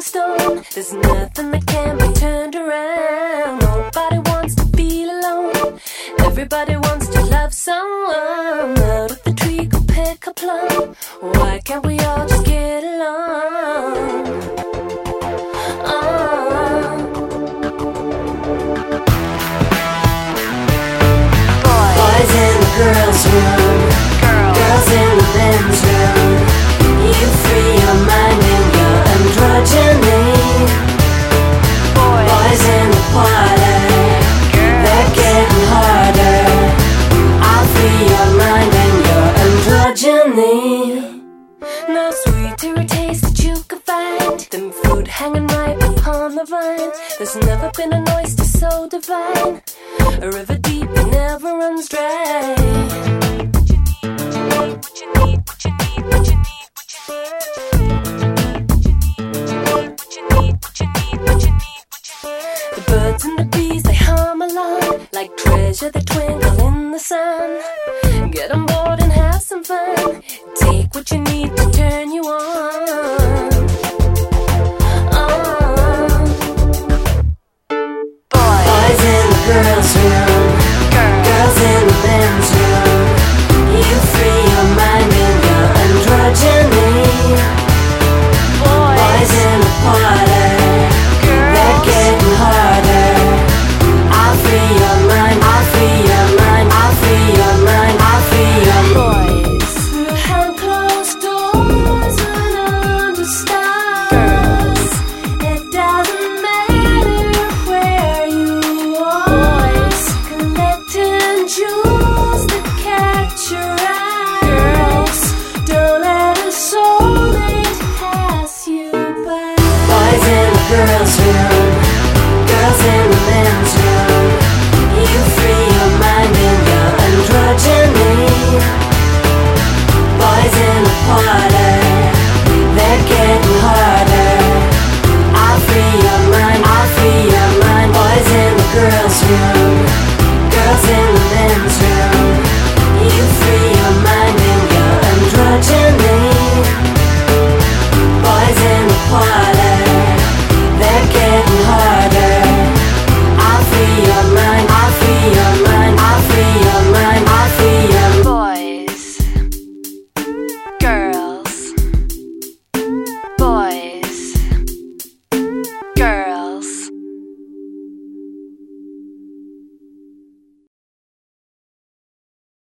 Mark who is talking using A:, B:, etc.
A: There's nothing that can be turned around. Nobody wants to feel alone. Everybody wants to love someone. Out of the tree, go pick a plum. Why can't we all just get along? Oh. Boys in room, girls fruit hanging ripe upon the vine. There's never been an oyster so divine, a river deep that never runs dry. The birds and the bees they hum along like treasure that twinkle in the sun. Get on board and have some fun. Take what you need girls room, girls in the men's room. You free your mind your androgyny. Boys in they're getting harder. I free your mind, I free your mind. Boys in the girls room.